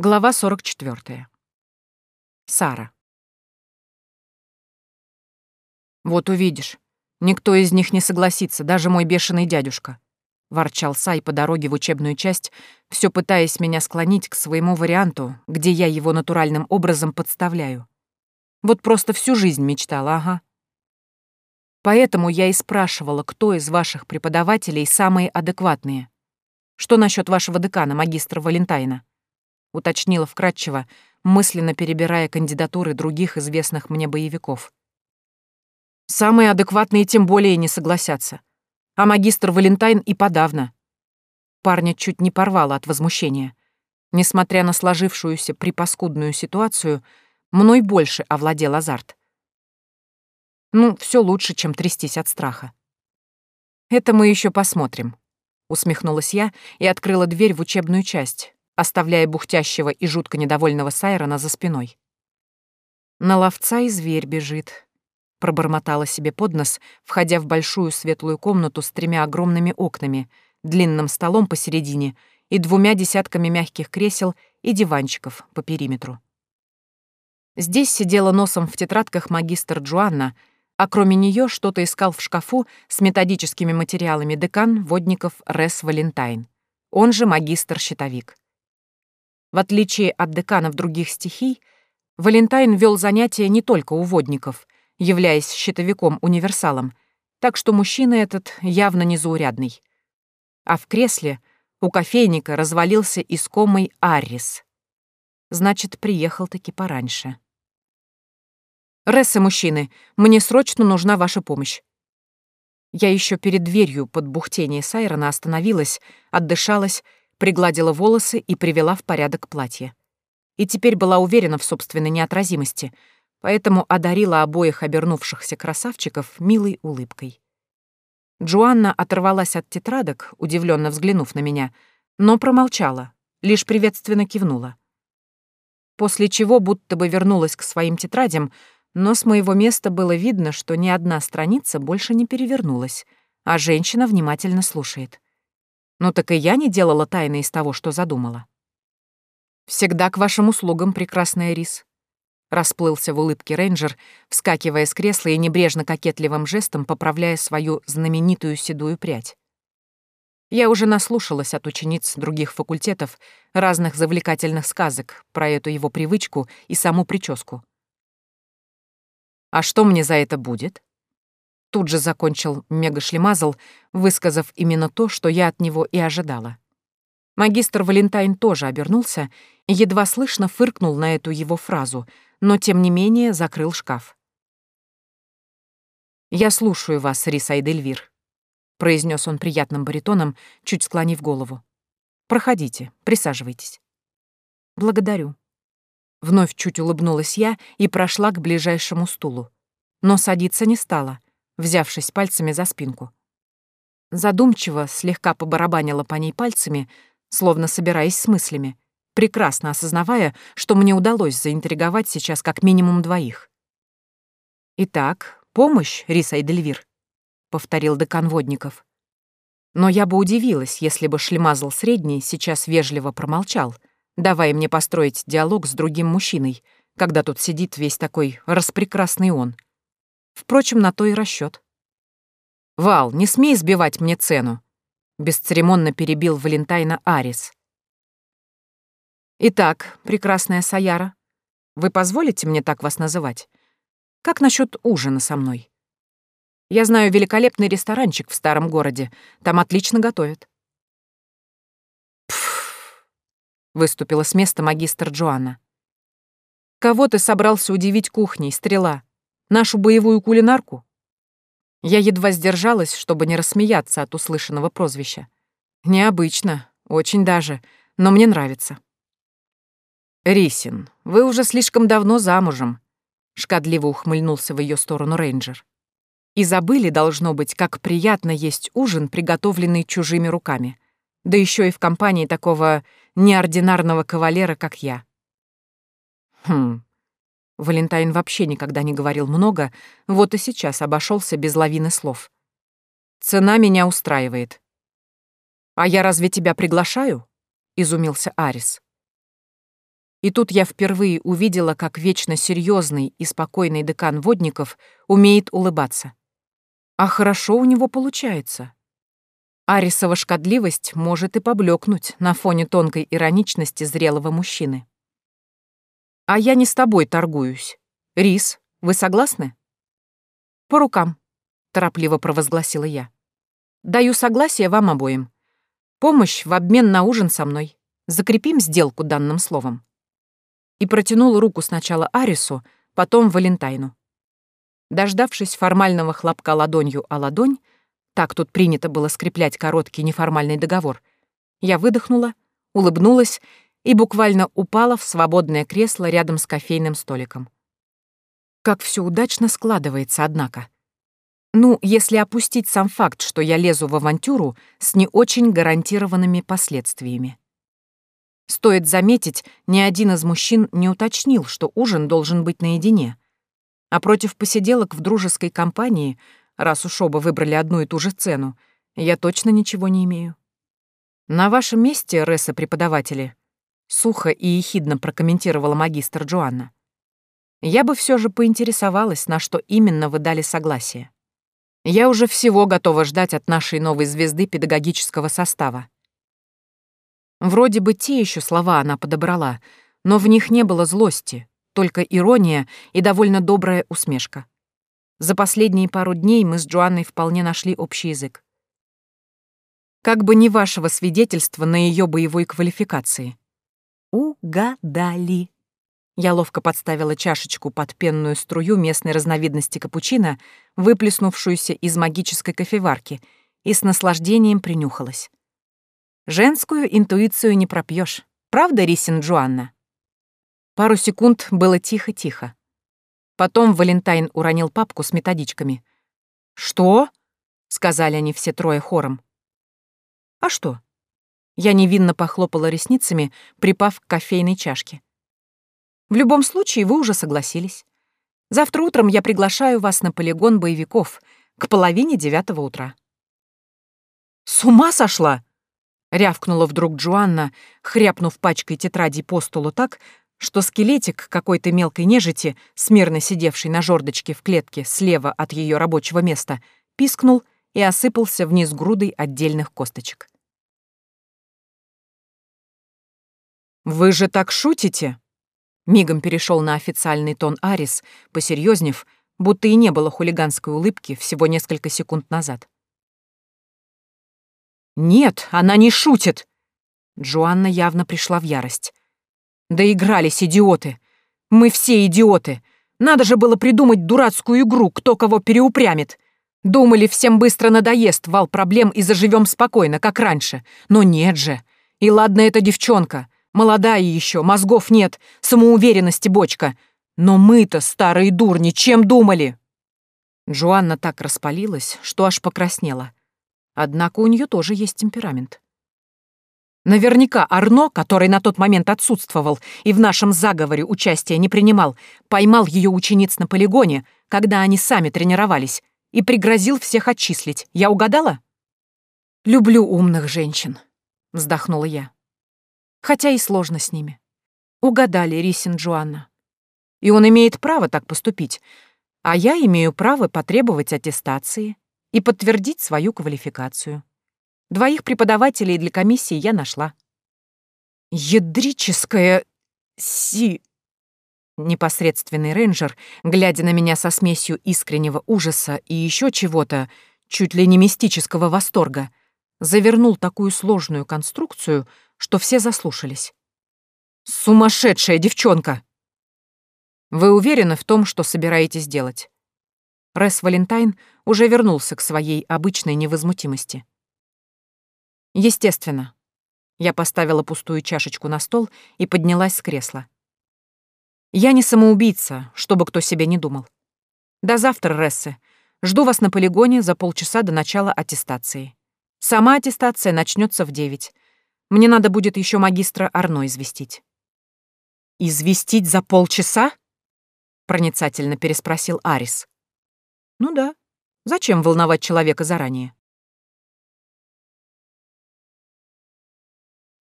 Глава 44. Сара. «Вот увидишь. Никто из них не согласится, даже мой бешеный дядюшка», — ворчал Сай по дороге в учебную часть, все пытаясь меня склонить к своему варианту, где я его натуральным образом подставляю. Вот просто всю жизнь мечтала, ага. Поэтому я и спрашивала, кто из ваших преподавателей самые адекватные. Что насчет вашего декана, магистра Валентайна? Уточнила вкратчиво, мысленно перебирая кандидатуры других известных мне боевиков. Самые адекватные тем более не согласятся. А магистр Валентайн и подавно. Парня чуть не порвало от возмущения. Несмотря на сложившуюся припаскудную ситуацию, мной больше овладел азарт. Ну, все лучше, чем трястись от страха. Это мы еще посмотрим. Усмехнулась я и открыла дверь в учебную часть, оставляя бухтящего и жутко недовольного Сайрона за спиной. «На ловца и зверь бежит», — пробормотала себе под нос, входя в большую светлую комнату с тремя огромными окнами, длинным столом посередине и двумя десятками мягких кресел и диванчиков по периметру. Здесь сидела носом в тетрадках магистр Джоанна, а кроме нее что-то искал в шкафу с методическими материалами декан водников Рес Валентайн, он же магистр-щитовик. В отличие от деканов других стихий, Валентайн вел занятия не только у водников, являясь щитовиком-универсалом, так что мужчина этот явно незаурядный. А в кресле у кофейника развалился искомый Аррис. Значит, приехал-таки пораньше. «Рессы, мужчины, мне срочно нужна ваша помощь». Я еще перед дверью под бухтение Сайрона остановилась, отдышалась пригладила волосы и привела в порядок платье. И теперь была уверена в собственной неотразимости, поэтому одарила обоих обернувшихся красавчиков милой улыбкой. Джоанна оторвалась от тетрадок, удивленно взглянув на меня, но промолчала, лишь приветственно кивнула. После чего будто бы вернулась к своим тетрадям, но с моего места было видно, что ни одна страница больше не перевернулась, а женщина внимательно слушает. Ну так и я не делала тайны из того, что задумала. «Всегда к вашим услугам, прекрасная Рис», — расплылся в улыбке рейнджер, вскакивая с кресла и небрежно кокетливым жестом поправляя свою знаменитую седую прядь. Я уже наслушалась от учениц других факультетов разных завлекательных сказок про эту его привычку и саму прическу. «А что мне за это будет?» Тут же закончил мегашлемазл, высказав именно то, что я от него и ожидала. Магистр Валентайн тоже обернулся и едва слышно фыркнул на эту его фразу, но тем не менее закрыл шкаф. «Я слушаю вас, Риса Айдельвир», — произнес он приятным баритоном, чуть склонив голову. «Проходите, присаживайтесь». «Благодарю». Вновь чуть улыбнулась я и прошла к ближайшему стулу. Но садиться не стала — взявшись пальцами за спинку. Задумчиво слегка побарабанила по ней пальцами, словно собираясь с мыслями, прекрасно осознавая, что мне удалось заинтриговать сейчас как минимум двоих. «Итак, помощь, Риса Эдельвир», — повторил декан Водников. Но я бы удивилась, если бы шлемазл средний сейчас вежливо промолчал, давая мне построить диалог с другим мужчиной, когда тут сидит весь такой распрекрасный он — Впрочем, на то и расчет. «Вал, не смей сбивать мне цену!» — бесцеремонно перебил Валентайна Арис. «Итак, прекрасная Саяра, вы позволите мне так вас называть? Как насчет ужина со мной? Я знаю великолепный ресторанчик в старом городе, там отлично готовят». «Пф!» — выступила с места магистр Джоанна. «Кого ты собрался удивить кухней, стрела?» Нашу боевую кулинарку? Я едва сдержалась, чтобы не рассмеяться от услышанного прозвища. Необычно, очень даже, но мне нравится. «Рисин, вы уже слишком давно замужем», — шкадливо ухмыльнулся в ее сторону рейнджер. «И забыли, должно быть, как приятно есть ужин, приготовленный чужими руками, да еще и в компании такого неординарного кавалера, как я». «Хм, Валентайн вообще никогда не говорил много, вот и сейчас обошелся без лавины слов. «Цена меня устраивает». «А я разве тебя приглашаю?» — изумился Арис. И тут я впервые увидела, как вечно серьезный и спокойный декан водников умеет улыбаться. А хорошо у него получается. Арисова шкодливость может и поблекнуть на фоне тонкой ироничности зрелого мужчины. «А я не с тобой торгуюсь. Рис, вы согласны?» «По рукам», — торопливо провозгласила я. «Даю согласие вам обоим. Помощь в обмен на ужин со мной. Закрепим сделку данным словом». И протянула руку сначала Арису, потом Валентайну. Дождавшись формального хлопка ладонью о ладонь, так тут принято было скреплять короткий неформальный договор. Я выдохнула, улыбнулась и буквально упала в свободное кресло рядом с кофейным столиком. Как все удачно складывается, однако. Ну, если опустить сам факт, что я лезу в авантюру с не очень гарантированными последствиями. Стоит заметить, ни один из мужчин не уточнил, что ужин должен быть наедине. А против посиделок в дружеской компании раз уж оба выбрали одну и ту же цену, я точно ничего не имею. На вашем месте, Ресса-преподаватели, сухо и ехидно прокомментировала магистр Джоанна. Я бы все же поинтересовалась, на что именно вы дали согласие. Я уже всего готова ждать от нашей новой звезды педагогического состава. Вроде бы те еще слова она подобрала, но в них не было злости, только ирония и довольно добрая усмешка. За последние пару дней мы с Джоанной вполне нашли общий язык. Как бы ни вашего свидетельства на ее боевой квалификации. Угадали. Я ловко подставила чашечку под пенную струю местной разновидности капучино, выплеснувшуюся из магической кофеварки, и с наслаждением принюхалась. Женскую интуицию не пропьешь, правда, Рисин Джоанна? Пару секунд было тихо-тихо. Потом Валентайн уронил папку с методичками. «Что?» — сказали они все трое хором. «А что?» Я невинно похлопала ресницами, припав к кофейной чашке. «В любом случае, вы уже согласились. Завтра утром я приглашаю вас на полигон боевиков к половине девятого утра». «С ума сошла?» — рявкнула вдруг Джоанна, хряпнув пачкой тетради по столу так, что скелетик какой-то мелкой нежити, смирно сидевший на жердочке в клетке слева от ее рабочего места, пискнул и осыпался вниз грудой отдельных косточек. «Вы же так шутите?» Мигом перешел на официальный тон Арис, посерьезнев, будто и не было хулиганской улыбки всего несколько секунд назад. «Нет, она не шутит!» Джоанна явно пришла в ярость. Доигрались идиоты. Мы все идиоты. Надо же было придумать дурацкую игру, кто кого переупрямит. Думали, всем быстро надоест вал проблем и заживем спокойно, как раньше. Но нет же. И ладно эта девчонка. Молодая еще, мозгов нет, самоуверенности бочка. Но мы-то, старые дурни, чем думали? Джоанна так распалилась, что аж покраснела. Однако у нее тоже есть темперамент. Наверняка Арно, который на тот момент отсутствовал и в нашем заговоре участия не принимал, поймал ее учениц на полигоне, когда они сами тренировались, и пригрозил всех отчислить. Я угадала? «Люблю умных женщин», — вздохнула я. Хотя и сложно с ними. Угадали Рисин Джоанна. И он имеет право так поступить, а я имею право потребовать аттестации и подтвердить свою квалификацию. Двоих преподавателей для комиссии я нашла. Ядрическая си... Непосредственный рейнджер, глядя на меня со смесью искреннего ужаса и еще чего-то, чуть ли не мистического восторга, завернул такую сложную конструкцию, что все заслушались. «Сумасшедшая девчонка!» «Вы уверены в том, что собираетесь делать?» Рес Валентайн уже вернулся к своей обычной невозмутимости. Естественно. Я поставила пустую чашечку на стол и поднялась с кресла. Я не самоубийца, чтобы кто себе не думал. До завтра, Рессе. Жду вас на полигоне за полчаса до начала аттестации. Сама аттестация начнется в девять. Мне надо будет еще магистра Арно известить. «Известить за полчаса?» — проницательно переспросил Арис. «Ну да. Зачем волновать человека заранее?»